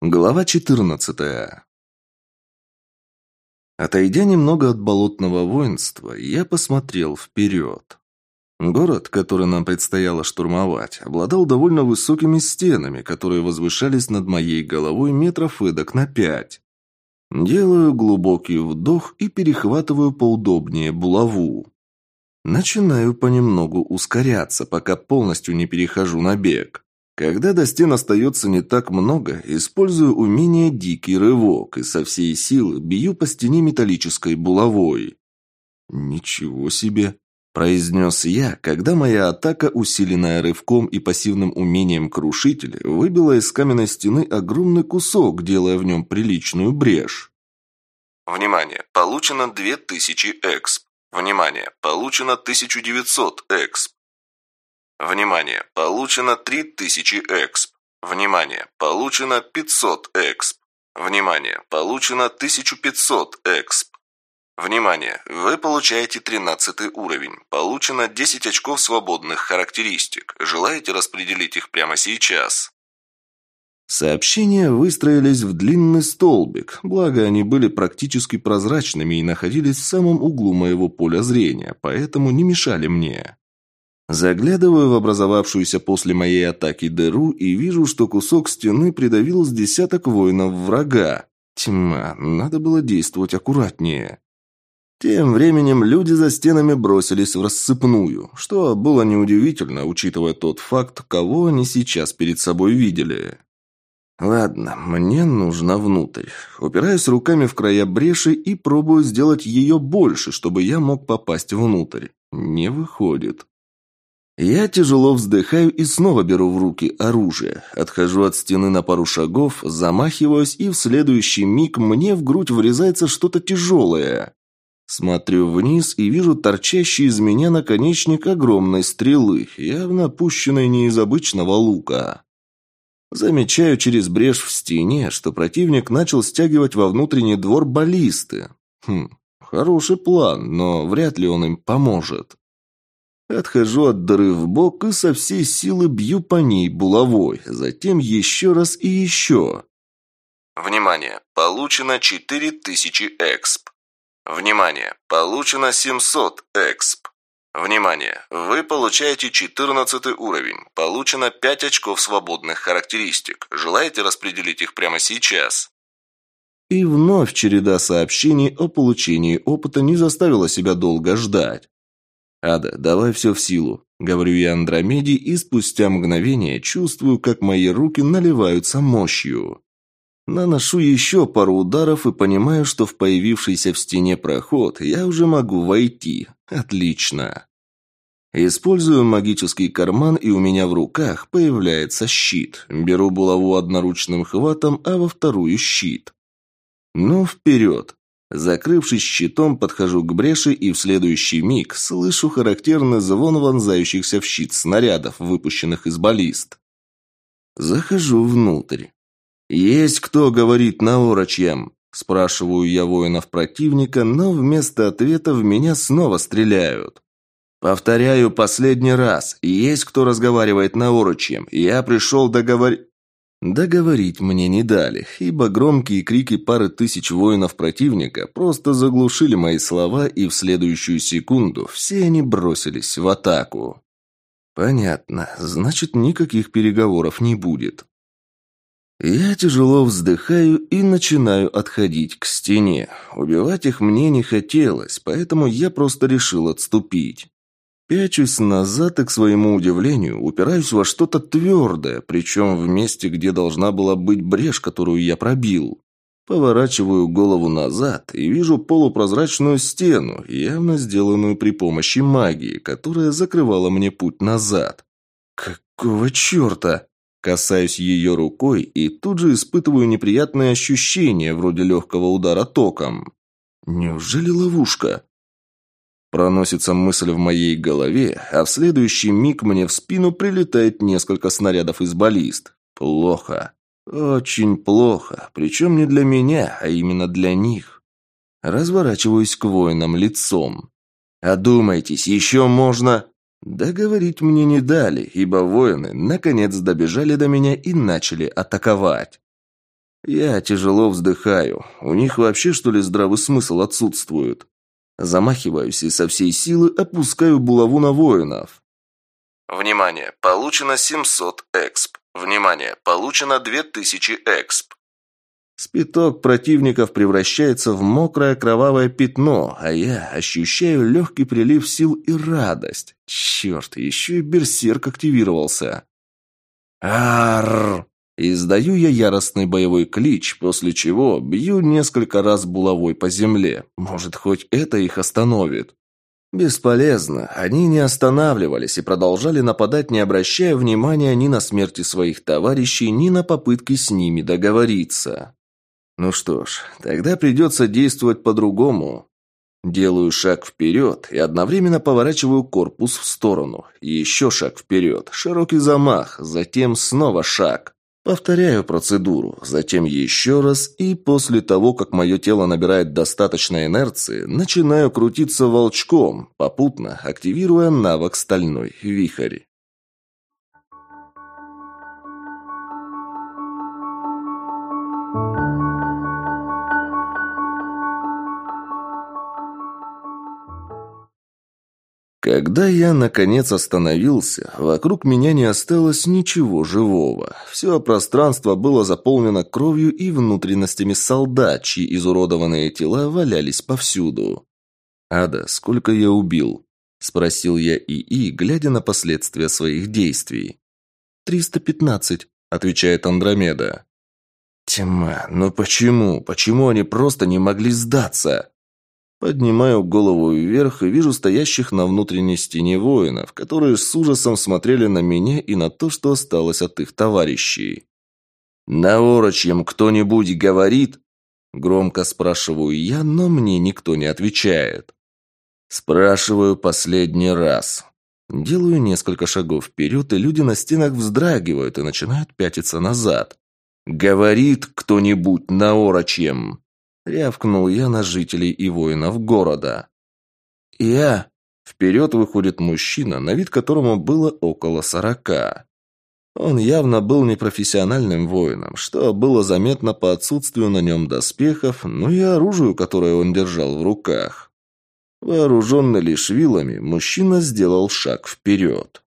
Глава 14. Отойдя немного от болотного воинства, я посмотрел вперед. Город, который нам предстояло штурмовать, обладал довольно высокими стенами, которые возвышались над моей головой метров эдак на пять. Делаю глубокий вдох и перехватываю поудобнее булаву. Начинаю понемногу ускоряться, пока полностью не перехожу на бег. Когда до стен остается не так много, использую умение «Дикий рывок» и со всей силы бью по стене металлической булавой. «Ничего себе!» – произнес я, когда моя атака, усиленная рывком и пассивным умением крушитель, выбила из каменной стены огромный кусок, делая в нем приличную брешь. Внимание! Получено 2000 эксп. Внимание! Получено 1900 эксп. Внимание! Получено 3000 эксп. Внимание! Получено 500 эксп. Внимание! Получено 1500 эксп. Внимание! Вы получаете 13 уровень. Получено 10 очков свободных характеристик. Желаете распределить их прямо сейчас? Сообщения выстроились в длинный столбик, благо они были практически прозрачными и находились в самом углу моего поля зрения, поэтому не мешали мне. Заглядываю в образовавшуюся после моей атаки дыру и вижу, что кусок стены придавил с десяток воинов врага. Тьма, надо было действовать аккуратнее. Тем временем люди за стенами бросились в рассыпную, что было неудивительно, учитывая тот факт, кого они сейчас перед собой видели. Ладно, мне нужно внутрь. Упираюсь руками в края бреши и пробую сделать ее больше, чтобы я мог попасть внутрь. Не выходит. Я тяжело вздыхаю и снова беру в руки оружие. Отхожу от стены на пару шагов, замахиваюсь, и в следующий миг мне в грудь врезается что-то тяжелое. Смотрю вниз и вижу торчащий из меня наконечник огромной стрелы, явно пущенной не из обычного лука. Замечаю через брешь в стене, что противник начал стягивать во внутренний двор баллисты. Хм, хороший план, но вряд ли он им поможет. Отхожу от дыры в бок и со всей силы бью по ней булавой, затем еще раз и еще. Внимание! Получено 4000 эксп. Внимание! Получено 700 эксп. Внимание! Вы получаете 14 уровень. Получено 5 очков свободных характеристик. Желаете распределить их прямо сейчас? И вновь череда сообщений о получении опыта не заставила себя долго ждать. «Ада, давай все в силу», — говорю я Андромеде, и спустя мгновение чувствую, как мои руки наливаются мощью. Наношу еще пару ударов и понимаю, что в появившийся в стене проход я уже могу войти. Отлично. Использую магический карман, и у меня в руках появляется щит. Беру булаву одноручным хватом, а во вторую щит. Ну, вперед. Закрывшись щитом, подхожу к бреши и в следующий миг слышу характерный звон вонзающихся в щит снарядов, выпущенных из баллист. Захожу внутрь. «Есть кто говорит на орочьем?» Спрашиваю я воинов противника, но вместо ответа в меня снова стреляют. Повторяю последний раз. Есть кто разговаривает на орочьем. Я пришел договорить... Договорить мне не дали, ибо громкие крики пары тысяч воинов противника просто заглушили мои слова, и в следующую секунду все они бросились в атаку. Понятно, значит, никаких переговоров не будет. Я тяжело вздыхаю и начинаю отходить к стене. Убивать их мне не хотелось, поэтому я просто решил отступить. Пячусь назад и, к своему удивлению, упираюсь во что-то твердое, причем в месте, где должна была быть брешь, которую я пробил. Поворачиваю голову назад и вижу полупрозрачную стену, явно сделанную при помощи магии, которая закрывала мне путь назад. Какого черта? Касаюсь ее рукой и тут же испытываю неприятные ощущения, вроде легкого удара током. Неужели ловушка? Проносится мысль в моей голове, а в следующий миг мне в спину прилетает несколько снарядов из баллист. Плохо. Очень плохо. Причем не для меня, а именно для них. Разворачиваюсь к воинам лицом. «Одумайтесь, еще можно...» Договорить мне не дали, ибо воины наконец добежали до меня и начали атаковать. Я тяжело вздыхаю. У них вообще, что ли, здравый смысл отсутствует? Замахиваюсь и со всей силы опускаю булаву на воинов. Внимание! Получено 700 эксп. Внимание! Получено 2000 эксп. Спиток противников превращается в мокрое кровавое пятно, а я ощущаю легкий прилив сил и радость. Черт, еще и берсерк активировался. Арр! Издаю я яростный боевой клич, после чего бью несколько раз булавой по земле. Может, хоть это их остановит. Бесполезно. Они не останавливались и продолжали нападать, не обращая внимания ни на смерти своих товарищей, ни на попытки с ними договориться. Ну что ж, тогда придется действовать по-другому. Делаю шаг вперед и одновременно поворачиваю корпус в сторону. Еще шаг вперед, широкий замах, затем снова шаг. Повторяю процедуру, затем еще раз, и после того, как мое тело набирает достаточно инерции, начинаю крутиться волчком, попутно активируя навык «Стальной вихрь». Когда я, наконец, остановился, вокруг меня не осталось ничего живого. Все пространство было заполнено кровью и внутренностями солдат, чьи изуродованные тела валялись повсюду. «Ада, сколько я убил?» – спросил я ИИ, глядя на последствия своих действий. «Триста пятнадцать», – отвечает Андромеда. «Тьма, но почему? Почему они просто не могли сдаться?» Поднимаю голову вверх и вижу стоящих на внутренней стене воинов, которые с ужасом смотрели на меня и на то, что осталось от их товарищей. «На кто-нибудь говорит?» Громко спрашиваю я, но мне никто не отвечает. Спрашиваю последний раз. Делаю несколько шагов вперед, и люди на стенах вздрагивают и начинают пятиться назад. «Говорит кто-нибудь на орочьем?» Рявкнул я на жителей и воинов города. «Я!» Вперед выходит мужчина, на вид которому было около сорока. Он явно был непрофессиональным воином, что было заметно по отсутствию на нем доспехов, но и оружию, которое он держал в руках. Вооруженный лишь вилами, мужчина сделал шаг вперед.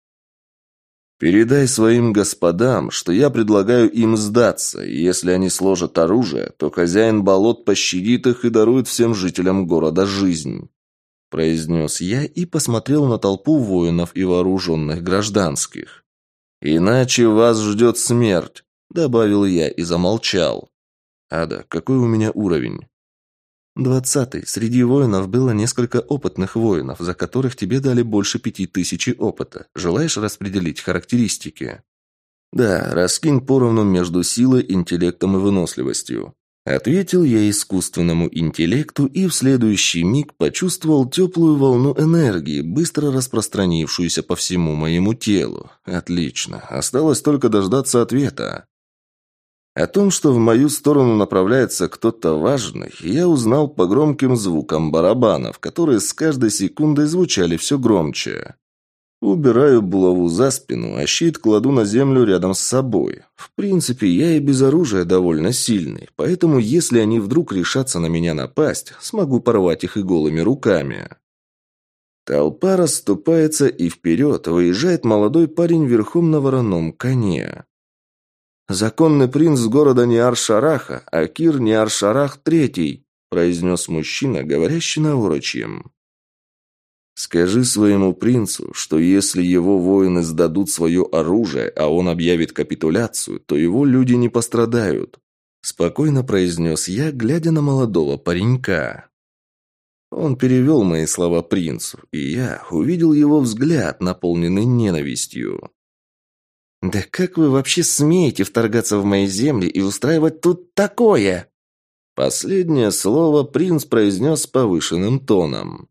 Передай своим господам, что я предлагаю им сдаться, и если они сложат оружие, то хозяин болот пощадит их и дарует всем жителям города жизнь», – произнес я и посмотрел на толпу воинов и вооруженных гражданских. «Иначе вас ждет смерть», – добавил я и замолчал. «Ада, какой у меня уровень?» Двадцатый. Среди воинов было несколько опытных воинов, за которых тебе дали больше пяти тысяч опыта. Желаешь распределить характеристики? Да, раскинь поровну между силой, интеллектом и выносливостью. Ответил я искусственному интеллекту и в следующий миг почувствовал теплую волну энергии, быстро распространившуюся по всему моему телу. Отлично. Осталось только дождаться ответа. О том, что в мою сторону направляется кто-то важный, я узнал по громким звукам барабанов, которые с каждой секундой звучали все громче. Убираю булаву за спину, а щит кладу на землю рядом с собой. В принципе, я и без оружия довольно сильный, поэтому если они вдруг решатся на меня напасть, смогу порвать их и голыми руками. Толпа расступается и вперед выезжает молодой парень верхом на вороном коне. «Законный принц города Ниар-Шараха, а Кир Ниар-Шарах Третий», произнес мужчина, говорящий на урочьем. «Скажи своему принцу, что если его воины сдадут свое оружие, а он объявит капитуляцию, то его люди не пострадают», спокойно произнес я, глядя на молодого паренька. Он перевел мои слова принцу, и я увидел его взгляд, наполненный ненавистью. «Да как вы вообще смеете вторгаться в мои земли и устраивать тут такое?» Последнее слово принц произнес повышенным тоном.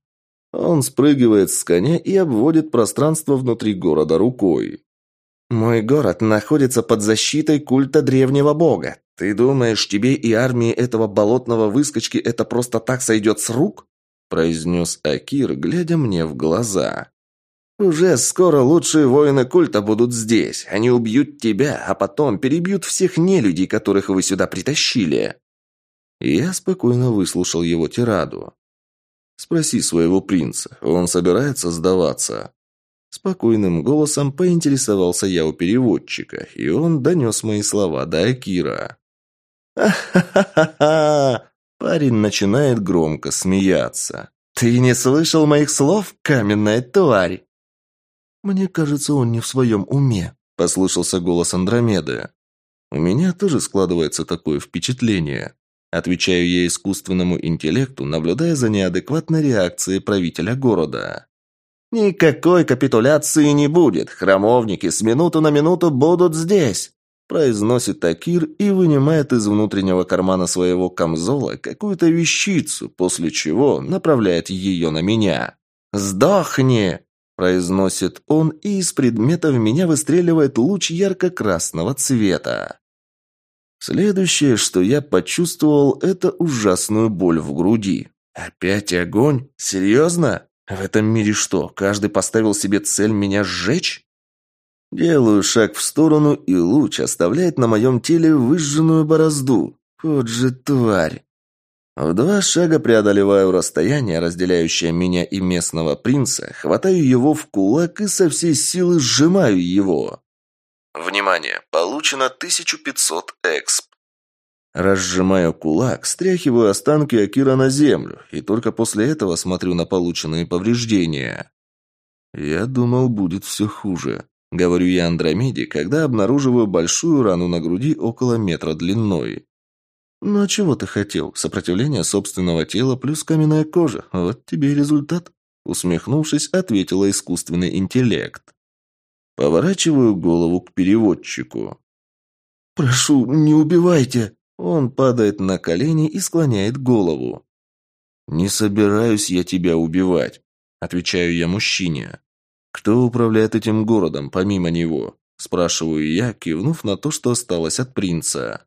Он спрыгивает с коня и обводит пространство внутри города рукой. «Мой город находится под защитой культа древнего бога. Ты думаешь, тебе и армии этого болотного выскочки это просто так сойдет с рук?» произнес Акир, глядя мне в глаза. Уже скоро лучшие воины культа будут здесь. Они убьют тебя, а потом перебьют всех нелюдей, которых вы сюда притащили». Я спокойно выслушал его тираду. «Спроси своего принца, он собирается сдаваться?» Спокойным голосом поинтересовался я у переводчика, и он донес мои слова до Акира. «Ха-ха-ха-ха!» Парень начинает громко смеяться. «Ты не слышал моих слов, каменная тварь?» «Мне кажется, он не в своем уме», — послышался голос Андромеды. «У меня тоже складывается такое впечатление». Отвечаю я искусственному интеллекту, наблюдая за неадекватной реакцией правителя города. «Никакой капитуляции не будет. Храмовники с минуту на минуту будут здесь», произносит Такир и вынимает из внутреннего кармана своего камзола какую-то вещицу, после чего направляет ее на меня. «Сдохни!» Произносит он, и из предмета в меня выстреливает луч ярко-красного цвета. Следующее, что я почувствовал, это ужасную боль в груди. Опять огонь? Серьезно? В этом мире что, каждый поставил себе цель меня сжечь? Делаю шаг в сторону, и луч оставляет на моем теле выжженную борозду. Вот же тварь. В два шага преодолеваю расстояние, разделяющее меня и местного принца, хватаю его в кулак и со всей силы сжимаю его. Внимание! Получено 1500 эксп. Разжимаю кулак, стряхиваю останки Акира на землю, и только после этого смотрю на полученные повреждения. Я думал, будет все хуже. Говорю я Андромеде, когда обнаруживаю большую рану на груди около метра длиной. «Ну а чего ты хотел? Сопротивление собственного тела плюс каменная кожа. Вот тебе и результат», — усмехнувшись, ответила искусственный интеллект. Поворачиваю голову к переводчику. «Прошу, не убивайте!» Он падает на колени и склоняет голову. «Не собираюсь я тебя убивать», — отвечаю я мужчине. «Кто управляет этим городом, помимо него?» – спрашиваю я, кивнув на то, что осталось от принца.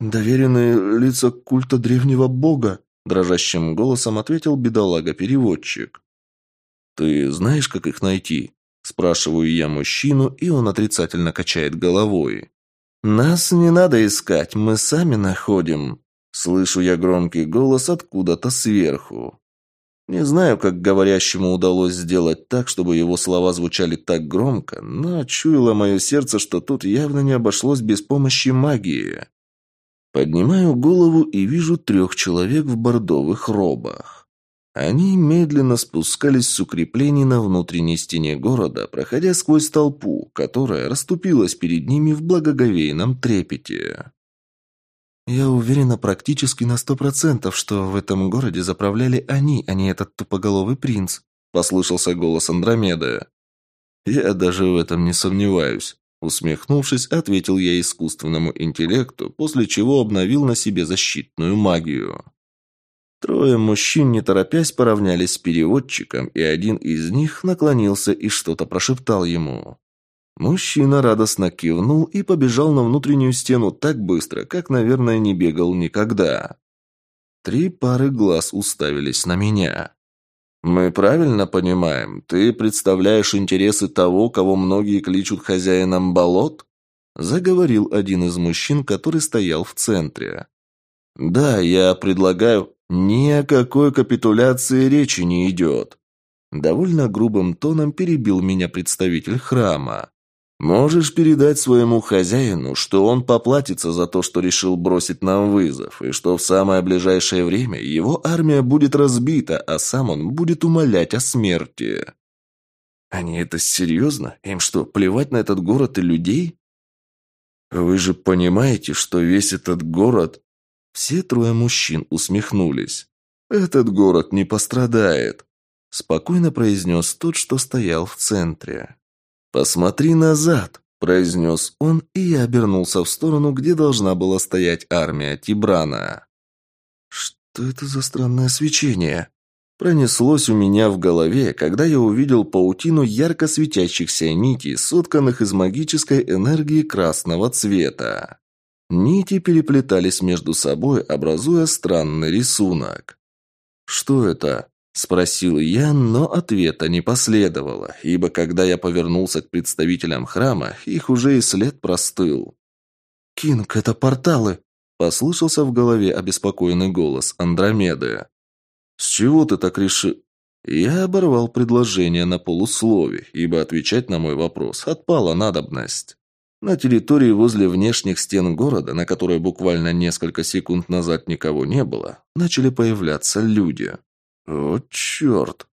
«Доверенные лица культа древнего бога», – дрожащим голосом ответил бедолага-переводчик. «Ты знаешь, как их найти?» – спрашиваю я мужчину, и он отрицательно качает головой. «Нас не надо искать, мы сами находим». Слышу я громкий голос откуда-то сверху. Не знаю, как говорящему удалось сделать так, чтобы его слова звучали так громко, но чуяло мое сердце, что тут явно не обошлось без помощи магии. Поднимаю голову и вижу трех человек в бордовых робах. Они медленно спускались с укреплений на внутренней стене города, проходя сквозь толпу, которая расступилась перед ними в благоговейном трепете. «Я уверена практически на сто процентов, что в этом городе заправляли они, а не этот тупоголовый принц», — послышался голос Андромеды. «Я даже в этом не сомневаюсь», — усмехнувшись, ответил я искусственному интеллекту, после чего обновил на себе защитную магию. Трое мужчин, не торопясь, поравнялись с переводчиком, и один из них наклонился и что-то прошептал ему. Мужчина радостно кивнул и побежал на внутреннюю стену так быстро, как, наверное, не бегал никогда. Три пары глаз уставились на меня. «Мы правильно понимаем? Ты представляешь интересы того, кого многие кличут хозяином болот?» Заговорил один из мужчин, который стоял в центре. «Да, я предлагаю...» «Ни о какой капитуляции речи не идет!» Довольно грубым тоном перебил меня представитель храма. «Можешь передать своему хозяину, что он поплатится за то, что решил бросить нам вызов, и что в самое ближайшее время его армия будет разбита, а сам он будет умолять о смерти». «Они это серьезно? Им что, плевать на этот город и людей?» «Вы же понимаете, что весь этот город все трое мужчин усмехнулись. «Этот город не пострадает», – спокойно произнес тот, что стоял в центре. «Посмотри назад», – произнес он, и я обернулся в сторону, где должна была стоять армия Тибрана. «Что это за странное свечение?» Пронеслось у меня в голове, когда я увидел паутину ярко светящихся нитей, сотканных из магической энергии красного цвета. Нити переплетались между собой, образуя странный рисунок. «Что это?» – Спросил я, но ответа не последовало, ибо когда я повернулся к представителям храма, их уже и след простыл. «Кинг, это порталы!» – послышался в голове обеспокоенный голос Андромеды. «С чего ты так решил?» Я оборвал предложение на полуслове, ибо отвечать на мой вопрос отпала надобность. На территории возле внешних стен города, на которой буквально несколько секунд назад никого не было, начали появляться люди. «О, черт!»